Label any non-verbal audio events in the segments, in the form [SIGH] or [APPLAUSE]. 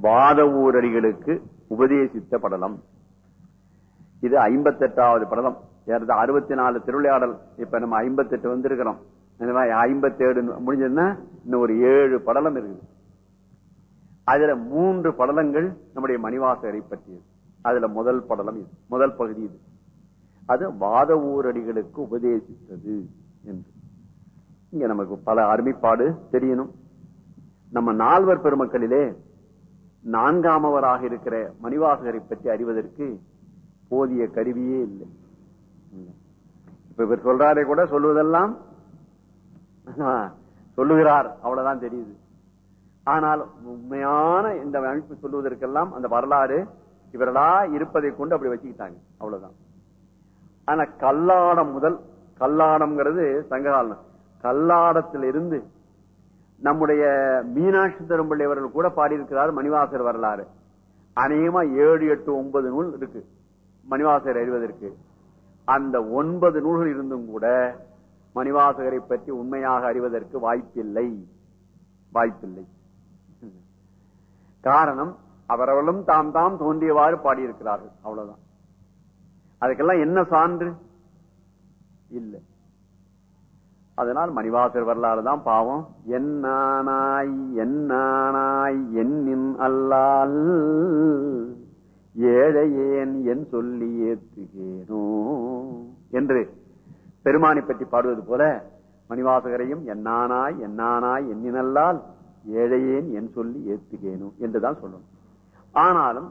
வாத ஊரடிகளுக்கு உபதேசித்த படலம் இது ஐம்பத்தி எட்டாவது படலம். அறுபத்தி நாலு திருவிளையாடல். இப்ப நம்ம ஐம்பத்தி எட்டு வந்திருக்கிறோம் ஐம்பத்தி ஏழு முடிஞ்சதுன்னா இன்னும் ஒரு ஏழு படலம் இருக்குது. அதுல மூன்று படலங்கள் நம்முடைய மணிவாசகரை பற்றியது. அதுல முதல் படலம் இது. முதல் பகுதி இது. அது வாத ஊரடிகளுக்கு உபதேசித்தது என்று. இங்க நமக்கு பல அருமைப்பாடு தெரியணும். நம்ம நால்வர் பெருமக்களிலே நான்காமவராக இருக்கிற மணிவாசகரை பற்றி அறிவதற்கு போதிய கருவியே இல்லை. இப்ப இவர் சொல்றாரே கூட சொல்லுவதெல்லாம் சொல்லுகிறார். அவ்வளவுதான் தெரியுது. ஆனால் உண்மையான இந்த அமைப்பு சொல்லுவதற்கெல்லாம் அந்த வரலாறு இவர்களா இருப்பதை கொண்டு அப்படி வச்சுக்கிட்டாங்க. அவ்வளவுதான். ஆனா கல்லாடம் முதல் கல்லாடம்ங்கிறது சங்ககாலம் கல்லாடத்திலிருந்து நம்முடைய மீனாட்சி தரும்பிள்ளை அவர்கள் கூட பாடியிருக்கிறார் மணிவாசர் வரலாறு. அநேகமா ஏழு எட்டு ஒன்பது நூல் இருக்கு. மணிவாசகர் அறிவதற்கு அந்த ஒன்பது நூல்கள் இருந்தும் கூட மணிவாசகரை பற்றி உண்மையாக அறிவதற்கு வாய்ப்பில்லை. வாய்ப்பில்லை. காரணம் அவரவர்களும் தாம் தாம் தோன்றியவாறு பாடியிருக்கிறார்கள். அவ்வளவுதான். அதுக்கெல்லாம் என்ன சான்று? இல்லை. அதனால் மணிவாசர் வரலாறு தான் பாவம். என்னானாய் என்னானாய் என்னின் அல்லால் ஏழையேன் என் சொல்லி ஏத்துகேனோ என்று பெருமானை பற்றி பாடுவது போல மணிவாசகரையும் என்னானாய் என்னானாய் எண்ணினல்லால் ஏழையேன் என் சொல்லி ஏத்துகேனோ என்றுதான் சொல்லணும். ஆனாலும்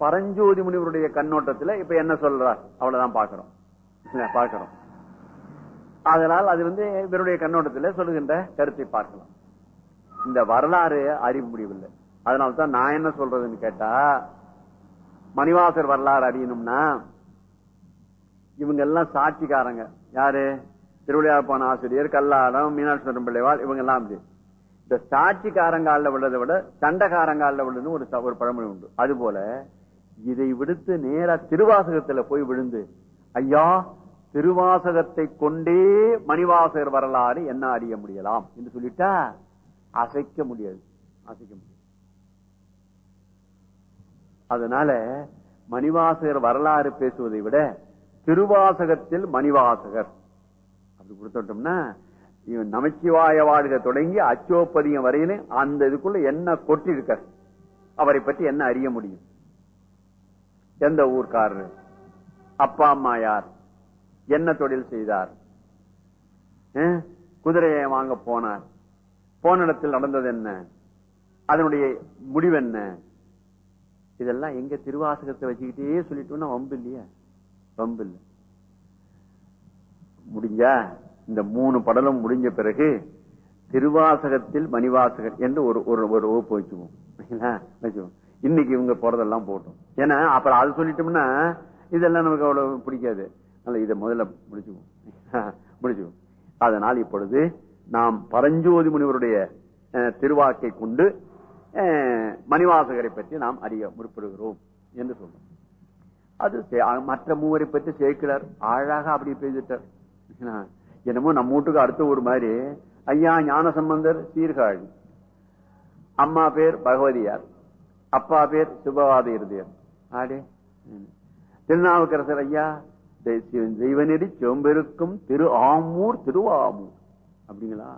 பரஞ்சோதி முனிவருடைய கண்ணோட்டத்தில் இப்ப என்ன சொல்றார்? அவ்வளவுதான் பாக்கிறோம் பார்க்கிறோம். அதனால் அது வந்து இவருடைய கண்ணோட்டத்தில் சொல்லுகின்ற கருத்தை பார்க்கலாம். இந்த வரலாறு அறிய முடியவில்லை அதனால்தான் நான் என்ன சொல்றதுன்னு கேட்டா மணிவாசர் வரலாறு அறியணும்னா இவங்க எல்லாம் சாட்சிக்காரங்க. யாரு? திருவிளையாப்பான ஆசிரியர் கல்லாடம் மீனாட்சி பிள்ளைவாள் இவங்க எல்லாம் அப்படி. இந்த சாட்சிக்காரங்கால விழுறதை விட சண்டைக்காரங்கால விழுந்து ஒரு ஒரு பழமொழி உண்டு. அது போல இதை விடுத்து நேரா திருவாசகத்துல போய் விழுந்து ஐயா திருவாசகத்தை கொண்டே மணிவாசகர் வரலாறு என்ன அறிய முடியலாம்? என்று சொல்லிட்டா அசைக்க முடியாது. அசைக்க முடியாது. அதனால மணிவாசகர் வரலாறு பேசுவதை விட திருவாசகத்தில் மணிவாசகர். அப்படி கொடுத்துட்டோம்னா இவன் நமச்சிவாய வாழ்க தொடங்கி அச்சோப்பதியம் வரையிலும் அந்த இதுக்குள்ள என்ன கொட்டிருக்க அவரை பற்றி என்ன அறிய முடியும்? எந்த ஊர்க்காரர்? அப்பா அம்மா யார்? என்ன தொழில் செய்தார்? குதிரையை வாங்க போனார். போன இடத்தில் நடந்தது என்ன? அதனுடைய முடிவு என்ன? இதெல்லாம் எங்க திருவாசகத்தை வச்சுக்கிட்டே சொல்லிட்டோம்னா வம்பு இல்லையா? வம்பு இல்லை. முடிஞ்சா இந்த மூணு படலும் முடிஞ்ச பிறகு திருவாசகத்தில் மணிவாசகர் என்று ஒரு ஒரு ஒரு வகுப்பு வச்சுவோம் இன்னைக்கு இவங்க போறதெல்லாம் போட்டோம். ஏன்னா அப்புறம் அது சொல்லிட்டோம்னா இதெல்லாம் நமக்கு அவ்வளவு பிடிக்காது. அல்ல இதை முதல்ல முடிச்சுக்குவோம். [LAUGHS] முடிச்சுக்குவோம். அதனால் இப்பொழுது நாம் பரஞ்சோதி முனிவருடைய திருவாக்கை கொண்டு மணிவாசகரை பற்றி நாம் அறிய முற்படுகிறோம் என்று சொல்றோம். அது மற்ற மூவரை பற்றி சேர்க்கிறார். அழகாக அப்படி பேசிட்டார். [LAUGHS] என்னமோ நம்ம வீட்டுக்கு அடுத்த ஒரு மாதிரி ஐயா ஞான சம்பந்தர் சீர்காழி. அம்மா பேர் பகவதியார். அப்பா பேர் சுபவாத இருதயர். ஆடே. திருநாவுக்கரசர் ஐயா தெய்வநெறி செம்பெருக்கும் திரு ஆமூர் திருவாமூர் அப்படிங்களா?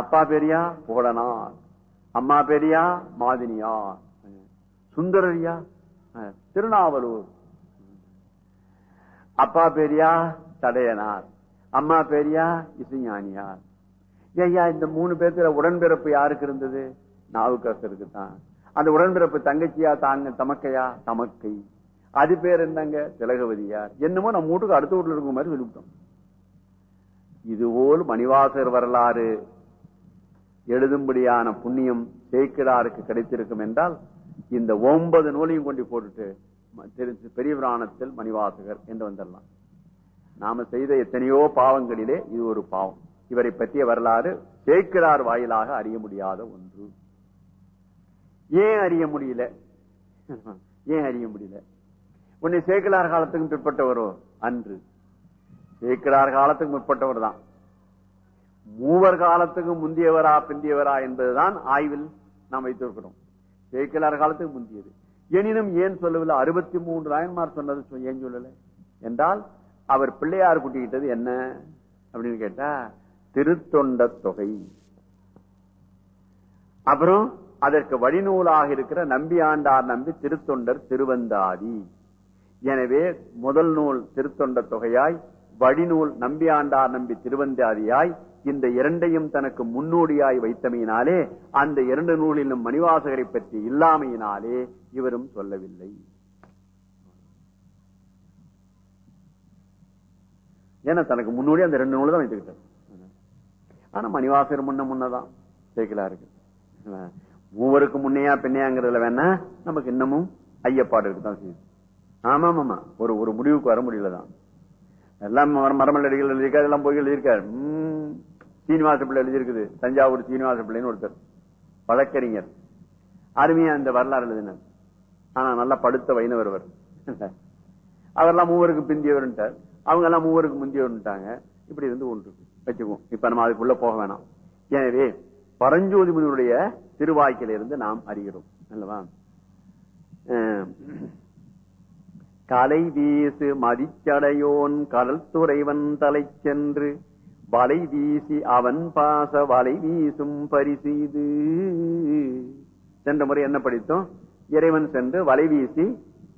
அப்பா பெரியா போடனார் அம்மா பெரியா மாதினியார். சுந்தரரியா திருநாவலூர். அப்பா பெரியா தடையனார். அம்மா பெரியா இசுஞானியார். ஐயா இந்த மூணு பேர்த்துல உடன்பிறப்பு யாருக்கு இருந்தது? நாவுக்கரசருக்கு தான் அந்த உடன்பிறப்பு தங்கச்சியா தாங்க தமக்கையா? தமக்கை. அது பேர் என்னங்க? திலகவதியார். என்னமோ நம்ம வீட்டுக்கு அடுத்த வீட்டுல இருக்கும் மாதிரி சொல்லிவிட்டோம். இதுபோல் மணிவாசர் வரலாறு எழுதும்படியான புண்ணியம் சேக்கிடாருக்கு கிடைத்திருக்கும் என்றால் இந்த ஒன்பது நூலையும் கொண்டு போட்டுட்டு பெரிய புராணத்தில் மணிவாசகர் என்று வந்துடலாம். நாம செய்த எத்தனையோ பாவங்களிலே இது ஒரு பாவம். இவரை பற்றிய வரலாறு சேக்கிடார் வாயிலாக அறிய முடியாத ஒன்று. ஏன் அறிய முடியல? ஏன் அறிய முடியல? உன்னை சேக்கிலார் காலத்துக்கும் பிற்பட்டவரோ? அன்று. சேக்கிலார் காலத்துக்கு முற்பட்டவர் தான். மூவர் காலத்துக்கு முந்தியவரா பிந்தியவரா என்பதுதான் ஆய்வில் நாம் வைத்திருக்கிறோம். சேக்கிலார் காலத்துக்கு முந்தியது. எனினும் ஏன் சொல்லவில்லை? அறுபத்தி மூன்று ராயன்மார் சொன்னது ஏன் சொல்லல? என்றால் அவர் பிள்ளையார் குட்டிக்கிட்டது என்ன? அப்படின்னு கேட்டா திருத்தொண்ட தொகை. அப்புறம் அதற்கு வழிநூலாக இருக்கிற நம்பி ஆண்டார் நம்பி திருத்தொண்டர் திருவந்தாதி. எனவே முதல் நூல் திருத்தொண்ட தொகையாய் வழிநூல் நம்பி ஆண்டார் நம்பி திருவந்தாதியாய் இந்த இரண்டையும் தனக்கு முன்னோடியாய் வைத்தமையினாலே அந்த இரண்டு நூலிலும் மணிவாசகரை பற்றி இல்லாமையினாலே இவரும் சொல்லவில்லை. ஏன்னா தனக்கு முன்னோடி அந்த ரெண்டு நூல் தான் வைத்துக்கிட்டார். ஆனா மணிவாசகர் முன்ன முன்னதான் சேர்க்கலா இருக்கு மூவருக்கு முன்னையா பின்னையாங்கிறதுல வேணா நமக்கு இன்னமும் ஐயப்பாடு இருக்குதான் செய்யும். ஆமா ஆமா ஒரு ஒரு முடிவுக்கு வர முடியலதான். எல்லாம் மர- மரமல் அடிகள் எழுதியிருக்காரு எல்லாம் போய் எழுதியிருக்காரு. உம், சீனிவாச பிள்ளை எழுதியிருக்குது. தஞ்சாவூர் சீனிவாச பிள்ளைன்னு ஒருத்தர். வழக்கறிஞர். அருமையா அந்த வரலாறு எழுதினார். ஆனா நல்லா படுத்த வைணவர் அவர். [LAUGHS] அவரெல்லாம் மூவருக்கு பிந்தியவர்ன்ட்டார். அவங்க எல்லாம் மூவருக்கு முந்தியவர்ன்ட்டாங்க. இப்படி இருந்து ஒன்று. வச்சுக்குவோம். இப்ப நம்ம அதுக்குள்ள போக வேணாம். எனவே பரஞ்சோதி முனிவருடைய திருவாய்க்கில இருந்து நாம் அறிகிறோம். அல்லவா? கலை வீசு மதிச்சடையோன் கடல் துறைவன் தலை சென்று வலை வீசி அவன் பாச வலை வீசும் பரிசீது. சென்ற முறை என்ன படித்தோம்? இறைவன் சென்று வலை வீசி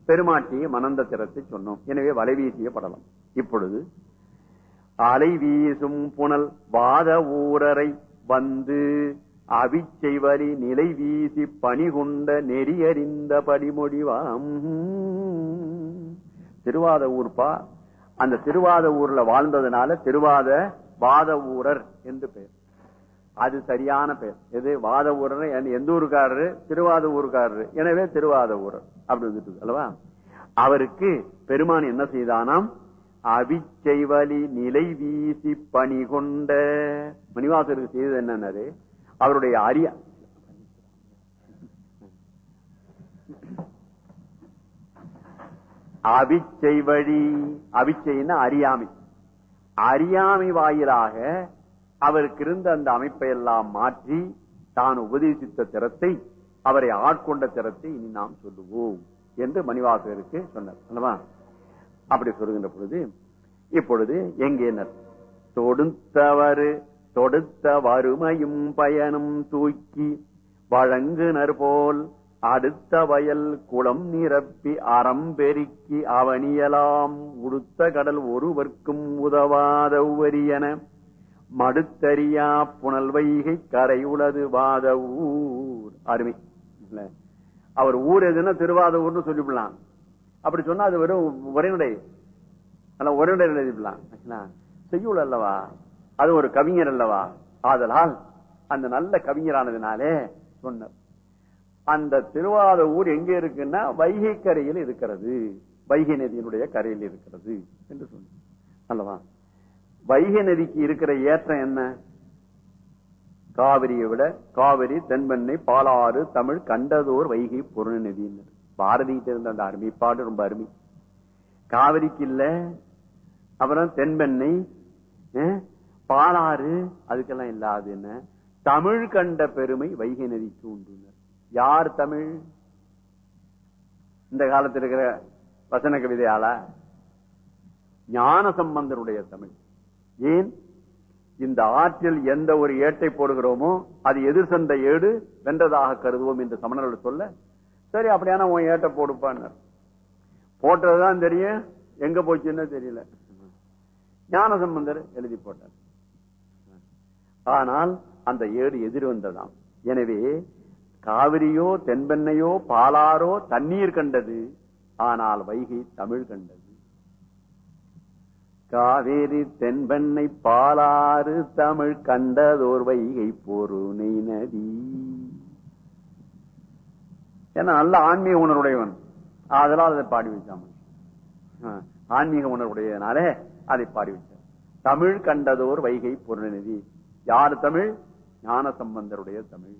பெருமாட்டிய மணந்த திறத்தை சொன்னோம். எனவே வலை வீசிய படலம். இப்பொழுது அலை வீசும் புனல் வாத ஊரரை வந்து அவிச்செய்வரி நிலை வீசி பணிகொண்ட நெறியறிந்த படிமொழிவாம். திருவாத ஊர்ப்பா. அந்த திருவாத ஊர்ல வாழ்ந்ததுனால திருவாத வாத ஊரர் என்று பெயர் அது சரியான பெயர் எது? வாத ஊரர் எந்த ஊருக்காரரு? திருவாத ஊருக்காரரு. எனவே திருவாத ஊரர் அப்படி வந்துட்டு அல்லவா? அவருக்கு பெருமான் என்ன செய்தானாம்? அவிச்செய்வலி நிலை வீசி பணி கொண்ட மணிவாசருக்கு செய்தது என்னன்னாரு? அவருடைய அரிய அவிச்செய்வழி அவிச்சைன்னா அறியாமை. அறியாமை வாயிலாக அவருக்கு இருந்த அந்த அமைப்பை எல்லாம் மாற்றி தான் உபதேசித்த திறத்தை அவரை ஆட்கொண்ட திறத்தை இனி நாம் சொல்லுவோம் என்று மணிவாசகருக்கு சொன்னார். அல்லவா? அப்படி சொல்லுகின்ற பொழுது இப்பொழுது எங்கேனர்? தொடுத்தவரு தொடுத்த வறுமையும் பயனும் தூக்கி வழங்குனர் போல் அடுத்த வயல் குளம் நிரப்பி அறம் பெருக்கி அவனியலாம். உடுத்த கடல் ஒருவர்க்கும் உதவாத உவரியன. மடுத்தறியா புனல் வைகை கரை உளது வாத ஊர். அருமை. அவர் ஊர் எதுன்னா திருவாத ஊர்னு சொல்லிவிடலாம். அப்படி சொன்னா அது வெறும் உரைநடை. ஆனா உரைநடை எழுதிவிடலாம். செய்யுள் அல்லவா? அது ஒரு கவிஞர் அல்லவா? ஆதலால் அந்த நல்ல கவிஞரானதுனாலே சொன்னார். அந்த திருவாத ஊர் எங்க இருக்குன்னா வைகை கரையில் இருக்கிறது. வைகை நதியினுடைய கரையில் இருக்கிறது என்று சொன்ன அல்லவா? வைகை நதிக்கு இருக்கிற ஏற்றம் என்ன? காவிரியை விட காவிரி தென்பெண்ணை பாலாறு தமிழ் கண்டதோர் வைகை பொருள் நதியினர் பாரதிகிட்ட இருந்த அந்த அருமைப்பாடு ரொம்ப அருமை. காவிரிக்கு இல்ல அப்புறம் தென்பெண்ணை அஹ், பாலாறு அதுக்கெல்லாம் இல்லாது என்ன தமிழ் கண்ட பெருமை வைகை நதிக்கு உண்டு யார் தமிழ்? இந்த காலத்தில் இருக்கிற வசன கவிதையால ஞான சம்பந்தருடைய தமிழ். ஏன்? இந்த ஆற்றில் எந்த ஒரு ஏட்டை போடுகிறோமோ அது எதிர் சந்த ஏடு வென்றதாக கருதுவோம் என்று சமணர்கள் சொல்ல சரி அப்படியான உன் ஏட்டை போடுப்பான்னு. போட்டதுதான் தெரியும். எங்க போச்சுன்னு தெரியல. ஞான சம்பந்தர் எழுதி போட்டார். ஆனால் அந்த ஏடு எதிர் வந்ததாம். எனவே காவிரியோ தென்பெண்ணையோ பாலாரோ தண்ணீர் கண்டது. ஆனால் வைகை தமிழ் கண்டது. காவேரி தென்பெண்ணை பாலாறு தமிழ் கண்டதோர் வைகை பொருணை நதி. ஏன்னா நல்ல ஆன்மீக உணர்வுடையவன். அதெல்லாம் அதை பாடி வச்சான் ஆன்மீக உணர்வுடையனாலே அதை பாடி வச்சார் தமிழ் கண்டதோர் வைகை பொருணை நதி. யார் தமிழ்? ஞான சம்பந்தருடைய தமிழ்.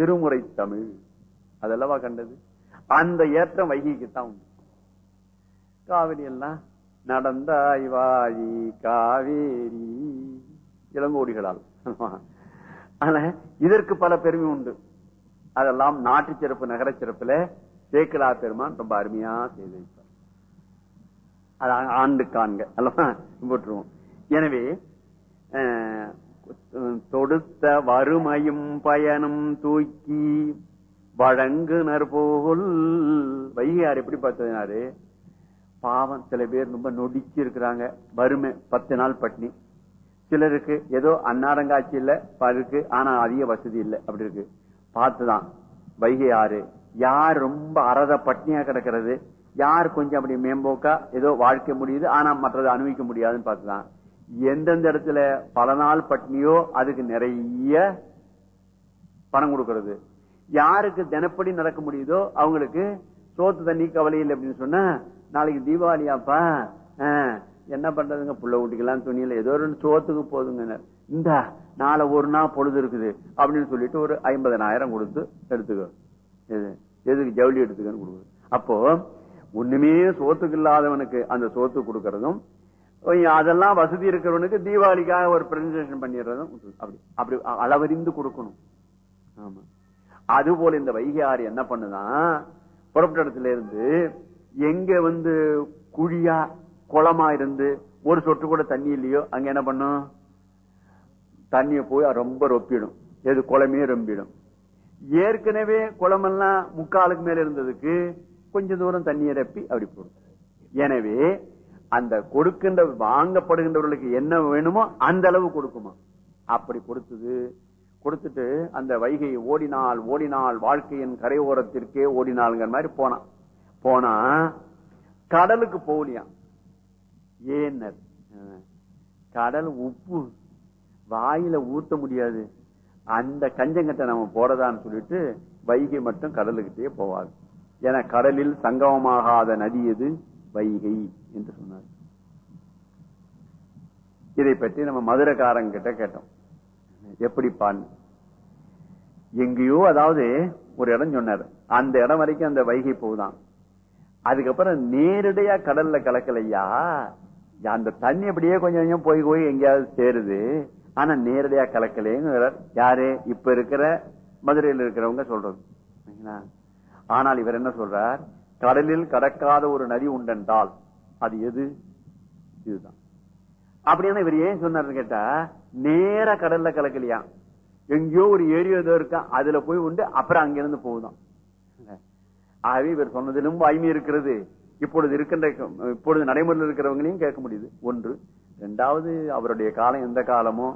திருமுறை தமிழ். அதல்லவா கண்டது? அந்த ஏற்றம் வைகிக்குத்தான் உண்டு. காவிரி எல்லாம் நடந்தாய் வாழி காவேரி இளங்கோடிகளால். ஆனா இதற்கு பல பெருமை உண்டு. அதெல்லாம் நாட்டு சிறப்பு நகர சிறப்புல சேக்கலா பெருமான் ரொம்ப அருமையா செய்து வைப்பார் அது ஆண்டு காண்க அல்லவா? போட்டுருவோம் எனவே தொடுத்த வறுமையும் பயனும் தூக்கி வழங்குனர் போல். வைகையார் எப்படி பார்த்ததுனாரு பாவம் சில பேர் ரொம்ப நொடிச்சு இருக்கிறாங்க வறுமை பத்து நாள் பட்னி. சிலருக்கு ஏதோ அன்னாரங்காட்சி இல்ல பருக்கு ஆனா அதிக வசதி இல்ல. அப்படி இருக்கு. பார்த்துதான். வைகை ஆறு யார் ரொம்ப அறத பட்னியா கிடக்கிறது? யார் கொஞ்சம் அப்படி மேம்போக்கா? ஏதோ வாழ்க்கை முடியுது ஆனா மற்றதை அனுபவிக்க முடியாதுன்னு பார்த்துதான். எந்தெந்த இடத்துல பல நாள் பட்னியோ அதுக்கு நிறைய பணம் கொடுக்கறது. யாருக்கு தினப்படி நடக்க முடியுதோ அவங்களுக்கு சோத்து தண்ணி கவலை இல்லை அப்படின்னு சொன்னா நாளைக்கு தீபாவளியாப்பா ஆ, என்ன பண்றதுங்க? புள்ள ஊட்டிக்கலாம் துணியில ஏதோ ஒரு சோத்துக்கு போதுங்க இந்த நாளை ஒரு நாள் பொழுது இருக்குது அப்படின்னு சொல்லிட்டு ஒரு ஐம்பதனாயிரம் கொடுத்து எடுத்துக்கோ. எதுக்கு ஜவுளி எடுத்துக்கன்னு கொடுக்குது. அப்போ ஒண்ணுமே சோத்துக்கு இல்லாதவனுக்கு அந்த சோத்து கொடுக்கறதும் அதெல்லாம் வசதி இருக்கிறவனுக்கு தீபாவளிக்காக ஒரு பிரசன்டேஷன் பண்ணிடுறதும் அப்படி அப்படி அளவறிந்து கொடுக்கணும். ஆமா. அது போல இந்த வைகை ஆறு என்ன பண்ணுதான் புறப்பட்ட இடத்துல இருந்து எங்க வந்து குழியா குளமா இருந்து ஒரு சொட்டு கூட தண்ணி இல்லையோ அங்க என்ன பண்ணும்? தண்ணிய போய் ரொம்ப ரொப்பிடும். எது குளமே ரொம்பிடும். ஏற்கனவே குளமெல்லாம் முக்காலுக்கு மேல இருந்ததுக்கு கொஞ்ச தூரம் தண்ணியை ரப்பி அப்படி போடும். எனவே அந்த கொடுக்கின்ற வாங்கப்படுகின்றவர்களுக்கு என்ன வேணுமோ அந்த அளவு கொடுக்குமா? அப்படி கொடுத்தது. கொடுத்துட்டு அந்த வைகை ஓடினால் ஓடினால் வாழ்க்கையின் கரையோரத்திற்கே ஓடினாள்ங்கிற மாதிரி போனான். போனா கடலுக்கு போகலையாம். ஏன்னர் கடல் உப்பு வாயில ஊத்த முடியாது. அந்த கஞ்சங்கத்தை நம்ம போறதான்னு சொல்லிட்டு வைகை மட்டும் கடலுக்கிட்டே போவாது என கடலில் சங்கமமாகாத நதி எது? வைகை. என்று சொன்னார். இதை பற்றி நம்ம மதுரைக்காரங்க கிட்ட கேட்டோம். எப்படி பான் எங்கேயோ அதாவது ஒரு இடம் சொன்னார். அந்த இடம் வரைக்கும் அந்த வைகை போகுதான் அதுக்கப்புறம் நேரடியா கடல்ல கலக்கலையா? அந்த தண்ணி அப்படியே கொஞ்சம் கொஞ்சம் போய் போய் எங்கேயாவது சேருது. ஆனா நேரடியா கலக்கலைங்கிறார். யாரு? இப்ப இருக்கிற மதுரையில் இருக்கிறவங்க சொல்றது. ஆனால் இவர் என்ன சொல்றார்? கடலில் கடக்காத ஒரு நதி உண்டென்றால் அது எது? இதுதான். அப்படின்னா இவர் ஏன் சொன்னார்னு கேட்டா நேர கடல்ல கலக்கலையா? எங்கேயோ ஒரு ஏரியா ஏதோ இருக்கா அதுல போய் உண்டு அப்புறம் அங்கிருந்து போகுதான். ஆகவே இவர் சொன்னதிலும் வாய்மை இருக்கிறது. இப்பொழுது இருக்கின்ற இப்பொழுது நடைமுறையில் இருக்கிறவங்களையும் கேட்க முடியுது. ஒன்று ரெண்டாவது அவருடைய காலம் எந்த காலமோ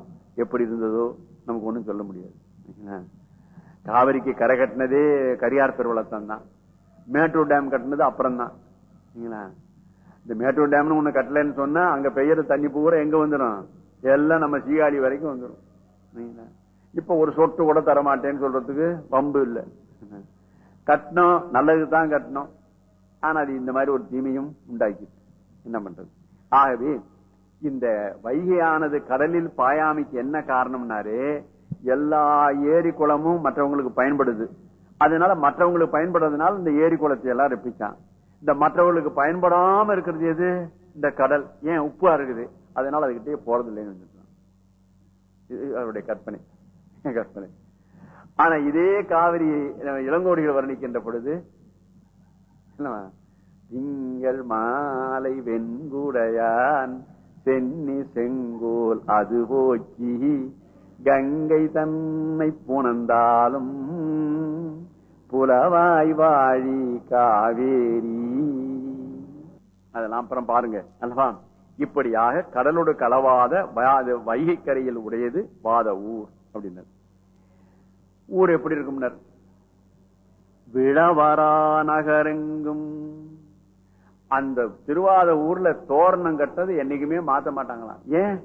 எப்படி இருந்ததோ நமக்கு ஒண்ணும் சொல்ல முடியாது. காவிரிக்கு கரை கட்டினதே கரியார் பெருவளத்தான் தான் மேட்டூர் டேம் கட்டினது அப்புறம் தான் சரிங்களா? இந்த மேட்டூர் டேம்னு ஒண்ணு கட்டலன்னு சொன்னா அங்க பெய்யற தண்ணி பூரா எங்க வந்துடும் எல்லாம் நம்ம சீகாழி வரைக்கும் வந்துடும் இப்ப ஒரு சொட்டு கூட தர மாட்டேன்னு சொல்றதுக்கு வம்பு இல்ல. கட்டணும் நல்லது தான் கட்டணும் ஆனா அது இந்த மாதிரி ஒரு தீமையும் உண்டாக்கி. என்ன பண்றது? ஆகவே இந்த வைகையானது கடலில் பாயாமைக்கு என்ன காரணம்னாரு? எல்லா ஏரி குளமும் மற்றவங்களுக்கு பயன்படுது. அதனால மற்றவங்களுக்கு பயன்படுறதுனால இந்த ஏரி குளத்தை எல்லாம் ரெப்பிச்சான். இந்த மற்றவர்களுக்கு பயன்படாம இருக்கிறது எது? இந்த கடல். ஏன் உப்பா இருக்குது? அதனால அதுகிட்டே போறது இல்லைன்னு இது அவருடைய கற்பனை. கற்பனை. ஆனா இதே காவிரி இளங்கோடிகள் வர்ணிக்கின்ற பொழுது என்னவா? திங்கள் மாலை வெண்குடையான் சென்னி செங்கோல் அது போக்கி கங்கை தன்னை புணர்ந்தாலும் குலவாய் வாழி காவேரி. அதெல்லாம் அப்புறம் பாருங்க அல்லவா? இப்படியாக கடலோடு கலவாத வைகை கரையில் உடையது வாத ஊர் அப்படின்னார். ஊர் எப்படி இருக்கும்னர்? விழவரா நகரெங்கும். அந்த திருவாத ஊர்ல தோரணம் கட்டது என்னைக்குமே மாத்த மாட்டாங்களாம். ஏன்?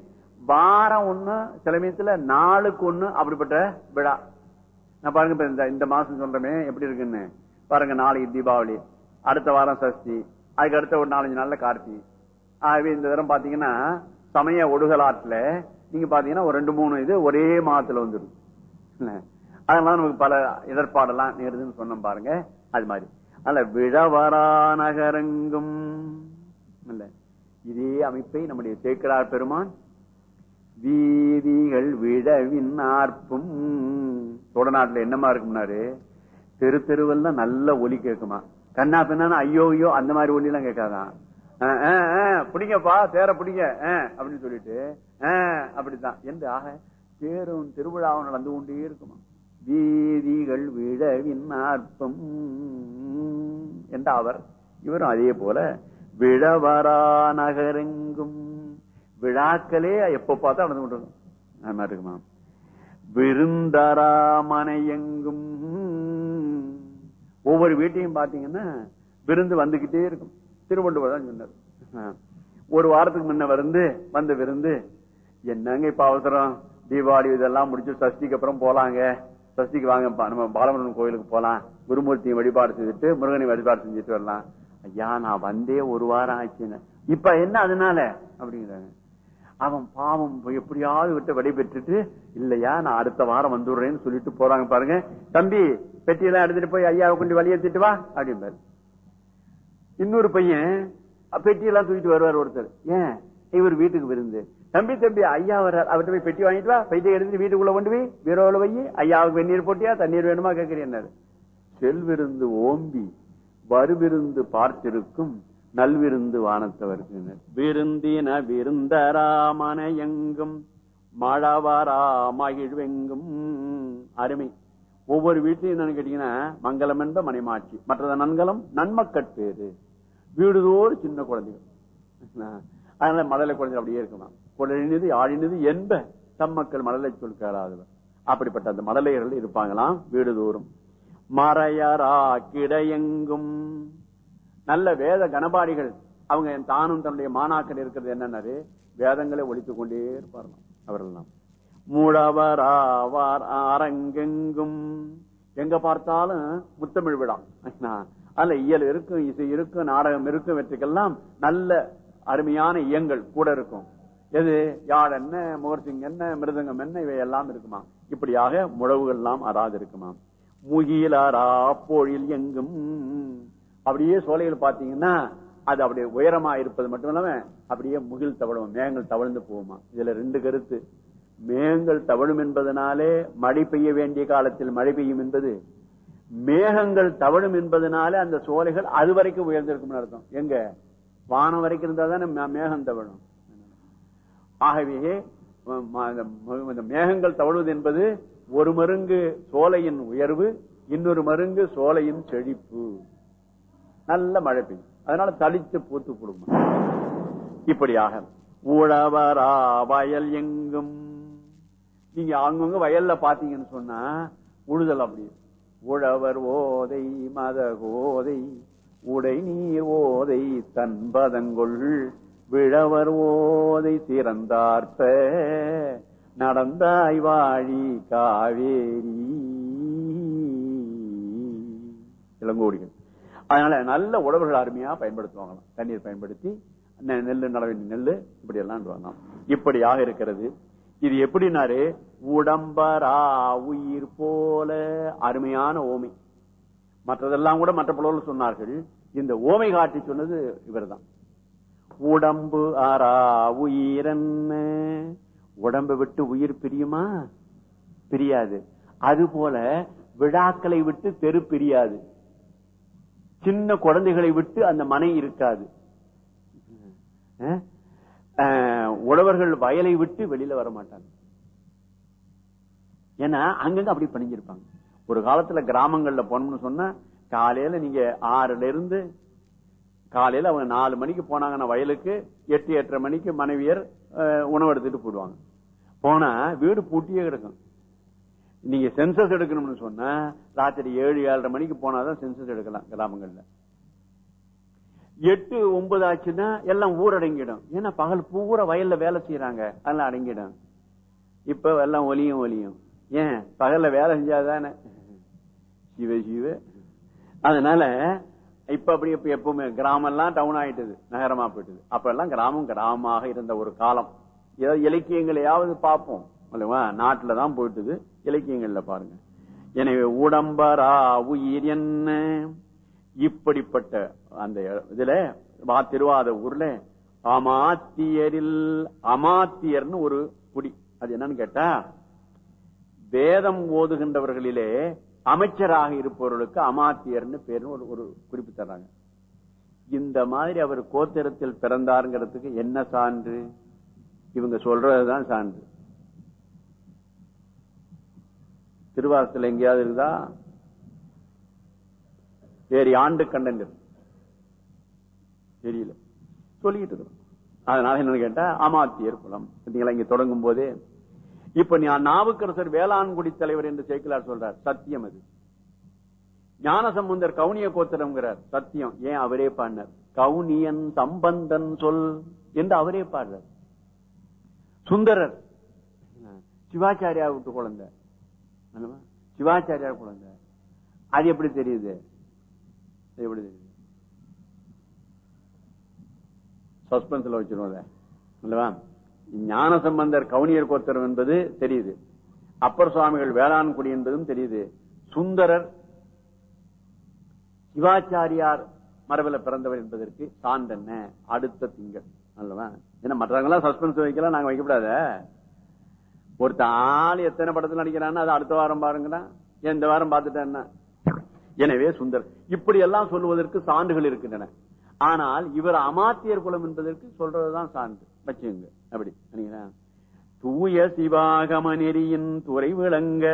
வாரம் ஒண்ணு சில சமயத்துல நாளுக்கு ஒண்ணு அப்படிப்பட்ட விழா. நான் பாருங்க இந்த இந்த மாசம் சொல்றமே எப்படி இருக்குன்னு. பாருங்க நாளைக்கு தீபாவளி அடுத்த வாரம் சஷ்டி அதுக்கு அடுத்த ஒரு நாலஞ்சு நாள்ல கார்த்தி. ஆகவே இந்த தரம் பாத்தீங்கன்னா சமய ஒடுகலாற்றுல நீங்க பாத்தீங்கன்னா ஒரு ரெண்டு மூணு இது ஒரே மாதத்துல வந்துடும் அதனால நமக்கு பல இடர்பாடெல்லாம் நேருதுன்னு சொன்னோம் பாருங்க அது மாதிரி. அல்ல விழவரா நகரங்கும். இல்ல? இதே அமைப்பை நம்முடைய சேக்கரார் பெருமான் வீதி வீதிகள் விழவின் ஆர்ப்பும். சோழநாட்டுல என்னமா இருக்கும்னாரு தெரு தெருவெல்லாம் நல்ல ஒலி கேட்குமா? கண்ணா பின்னா ஐயோ ஐயோ அந்த மாதிரி ஒலி எல்லாம் கேட்காதான் பிடிங்கப்பா தேர பிடிங்க அப்படின்னு சொல்லிட்டு அப்படித்தான். எந்த ஆக தேரும் திருவிழாவும் நடந்து கொண்டே இருக்குமா? வீதிகள் விழவின் அற்பம் என்ற அவர் இவரும் அதே போல விழவரா நகரெங்கும். விழாக்களே எப்ப பார்த்தா நடந்து கொண்டிருக்கும். அது இருக்குமா விருந்தராமனை எங்கும். ஒவ்வொரு வீட்டையும் பாத்தீங்கன்னா விருந்து வந்துகிட்டே இருக்கும். திருவள்ளுவர் தான் சொன்னார். ஒரு வாரத்துக்கு முன்ன வந்து வந்த விருந்து என்னங்க இப்ப அவசரம்? தீபாவளி இதெல்லாம் முடிச்சு சஷ்டிக்கு அப்புறம் போலாங்க. சஷ்டிக்கு வாங்க நம்ம பாலமுருகன் கோயிலுக்கு போலாம். குருமூர்த்தியை வழிபாடு செஞ்சுட்டு முருகனை வழிபாடு செஞ்சுட்டு வரலாம். ஐயா நான் வந்தே ஒரு வாரம் ஆச்சுன்னு. இப்ப என்ன அதனால? அப்படிங்கிறாங்க. அவன் பாவம் எப்படியாவது விட்டு விடை பெற்றுட்டு இல்லையா நான் அடுத்த வாரம் வந்துடுறேன்னு சொல்லிட்டு போறாங்க பாருங்க. தம்பி பெட்டியெல்லாம் எடுத்துட்டு போய் ஐயாவை கொண்டு வழியேத்திட்டு வா அப்படிம்பாரு. இன்னொரு பையன் பெட்டியெல்லாம் தூக்கிட்டு வருவார் ஒருத்தர். ஏன்? இவர் வீட்டுக்கு விருந்து. தம்பி தம்பி ஐயா வர்றார். அவர்கிட்ட போய் பெட்டி வாங்கிட்டு வா பெட்டியை எடுத்துட்டு வீட்டுக்குள்ள கொண்டு போய் பீரோல வை ஐயாவுக்கு வெந்நீர் போட்டியா தண்ணீர் வேணுமா கேட்கிறேன் செல்விருந்து ஓம்பி வருவிருந்து பார்த்திருக்கும் நல்விருந்து வானத்தவருக்கு விருந்தின விருந்தராமன எங்கும் மழவரா மகிழ்வெங்கும். அருமை. ஒவ்வொரு வீட்லயும் என்னன்னு கேட்டீங்கன்னா மங்களம் என்ப மணிமாட்சி. மற்றது நன்கலம் நன்மக்கட்பேரு வீடுதோறு சின்ன குழந்தைகள். அதனால மழலை குழந்தைகள் அப்படியே இருக்கலாம் குழலினது ஆழினது என்ப தம் மக்கள் மழலை சொல்கிறார்கள் அப்படிப்பட்ட அந்த மழலையர்கள் இருப்பாங்களாம் வீடுதோறும் மறையரா கிடையெங்கும் நல்ல வேத கணபாடிகள் அவங்க தானும் தன்னுடைய மாணாக்கர் இருக்கிறது என்னன்னாரு? வேதங்களை ஒழித்துக் கொண்டே இருப்பார்களாம் அவர்கள்லாம் மூடவராவார் அரங்கெங்கும். எங்க பார்த்தாலும் முத்தமிழ் விழா. அதுல இயல் இருக்கும் இசை இருக்கும் நாடகம் இருக்கும் வெற்றிக்கெல்லாம் நல்ல அருமையான இயங்கள் கூட இருக்கும். எது? யாழ் என்ன முகர்சிங் என்ன மிருதங்கம் என்ன இவை எல்லாம் இருக்குமா இப்படியாக முழவுகள் எல்லாம் அறாது இருக்குமா முகிலரா பொழில் எங்கும். அப்படியே சோலையில் பாத்தீங்கன்னா அது அப்படியே உயரமா இருப்பது மட்டும் இல்லாம அப்படியே முகில் தவழும் மேகங்கள் தவழ்ந்து போகுமா? இதுல ரெண்டு கருத்து. மேகங்கள் தவழும் என்பதனாலே மழை பெய்ய வேண்டிய காலத்தில் மழை பெய்யும் என்பது. மேகங்கள் தவழும் என்பதனாலே அந்த சோலைகள் அது வரைக்கும் உயர்ந்திருக்கும் அர்த்தம். எங்க? வானம் வரைக்கும் இருந்தா தானே மேகம் தவழும். ஆகவே இந்த மேகங்கள் தவழுவது என்பது ஒரு மருங்கு சோலையின் உயர்வு இன்னொரு மருங்கு சோலையின் செழிப்பு. நல்ல மழை பெய்யும். அதனால தளித்து பூத்து கொடுக்கும் இப்படியாக உழவரா வயல் எங்கும். நீங்க அங்கங்க வயல்ல பாத்தீங்கன்னு சொன்னா உழுதல் அப்படி உழவர் ஓதை மத கோதை உடை நீர் ஓதை தன்பதங்கொள் விழவர் ஓதை சிறந்தார்ப்ப நடந்தாய் வாழி காவேரி. இளங்கோடிகள். அதனால நல்ல உழவர்கள் அருமையா பயன்படுத்துவாங்களாம் தண்ணீர் பயன்படுத்தி நெல்லு நட வேண்டிய நெல்லு இப்படி எல்லாம் இப்படியாக இருக்கிறது. இது எப்படின்னாரு? உடம்பரா உயிர் போல அருமையான ஓமை. மற்றதெல்லாம் கூட மற்ற புலவர்கள் சொன்னார்கள். இந்த ஓமை காட்டி சொன்னது இவர்தான். உடம்பு ஆறா உயிரன்ன? உடம்பை விட்டு உயிர் பிரியுமா? பிரியாது. அது போல விழாக்களை விட்டு தெரு பிரியாது. சின்ன குழந்தைகளை விட்டு அந்த மனை இருக்காது. உழவர்கள் வயலை விட்டு வெளியில வர மாட்டாங்க. ஏன்னா அங்கங்க அப்படி பணிஞ்சிருப்பாங்க. ஒரு காலத்துல கிராமங்கள்ல போனோம்னு சொன்னா காலையில நீங்க ஆறுல இருந்து காலையில அவங்க நாலு மணிக்கு போனாங்கன்னா வயலுக்கு எட்டு எட்டரை மணிக்கு மனைவியர் அஹ், உணவு எடுத்துட்டு போடுவாங்க போனா வீடு பூட்டியே கிடக்கும். நீங்க சென்சஸ் எடுக்கணும்னு சொன்னா ராத்திரி ஏழு ஏழரை மணிக்கு போனாதான் சென்சஸ் எடுக்கலாம் கிராமங்கள்ல. எட்டு ஒன்பது ஆச்சுன்னா எல்லாம் ஊரடங்கிடும். ஏன்னா பகல் பூரா வயல்ல வேலை செய்யறாங்க அதெல்லாம் அடங்கிடும். இப்ப எல்லாம் ஒலியும் ஒலியும். ஏன்? பகல்ல வேலை செஞ்சாதானே? சிவ சிவ. அதனால இப்ப அப்படி இப்ப எப்பவுமே கிராமம் எல்லாம் டவுன் ஆயிட்டது. நகரமா போயிட்டது. அப்ப எல்லாம் கிராமம் கிராமமாக இருந்த ஒரு காலம். ஏதாவது இலக்கியங்களையாவது பார்ப்போம். அல்லவா? நாட்டில தான் போயிட்டது. இலக்கியங்கள்ல பாருங்க. எனவே உடம்பரா உயிர் என்ன? இப்படிப்பட்ட அந்த இதுல வா திருவாத ஊர்ல அமாத்தியரில் அமாத்தியர்னு ஒரு குடி. அது என்னன்னு கேட்டா வேதம் ஓதுகின்றவர்களிலே அமைச்சராக இருப்பவர்களுக்கு அமாத்தியர்னு பேருன்னு ஒரு ஒரு குறிப்பு தர்றாங்க. இந்த மாதிரி அவர் கோத்திரத்தில் பிறந்தாருங்கிறதுக்கு என்ன சான்று? இவங்க சொல்றதுதான் சான்று. திருவாசத்தில் எங்கேயாவது இருக்குதா? வேறு ஆண்டு கண்டன் தெரியல. சொல்லிட்டு இருக்கிறோம். அதனால என்னன்னு கேட்டா அமாத்தியர் குலம். இங்க தொடங்கும் போதே. இப்ப நாவுக்கரசர் வேளாண்குடி தலைவர் என்று சேக்கிலார் சொல்றார். சத்தியம் அது. ஞானசம்பந்தர் கவுனிய கோத்திரம்ங்கிறார். சத்தியம். ஏன் அவரே பாடினார்? கவுனியன் சம்பந்தன் சொல் என்று அவரே பாடுறார். சுந்தரர். சிவாச்சாரியா விட்டு குழந்தை. சிவாச்சாரியார் சிவாச்சாரியா குழந்தை அது எப்படி தெரியுது? எப்படி தெரியுது? சஸ்பென்ஸ்ல வச்சிருவோம் இல்லவா ஞான சம்பந்தர் கவுனியர் கோத்திரம் என்பது தெரியுது. அப்பர் சுவாமிகள் வேளாண்குடி என்பதும் தெரியுது. சுந்தரர் சிவாச்சாரியார் மரபில் பிறந்தவர் என்பதற்கு சான்றென்ன. அடுத்த திங்கள். அல்லவா? ஏன்னா மற்றவங்களாம் சஸ்பென்ஸ் வைக்கலாம் நாங்க வைக்கப்படாத. ஒருத்த ஆள் எத்தனை படத்தில் நடிக்கிறான்னு அது அடுத்த வாரம் பாருங்கன்னா இந்த வாரம் பார்த்துட்டேன்னா. எனவே சுந்தர் இப்படி எல்லாம் சொல்லுவதற்கு சான்றுகள் இருக்கின்றன. ஆனால் இவர் அமாத்தியர் குலம் என்பதற்கு சொல்றதுதான் சான்று. வச்சுங்க அப்படி. தூய சிவாகம நெறியின் துறை விளங்க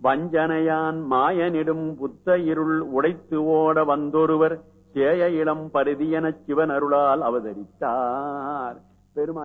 வஞ்சனையான் மாயனிடும் புத்த இருள் உடைத்து ஓட வந்தொருவர் சேய இளம் பருதியன சிவன் அருளால் அவதரித்தார். பெருமா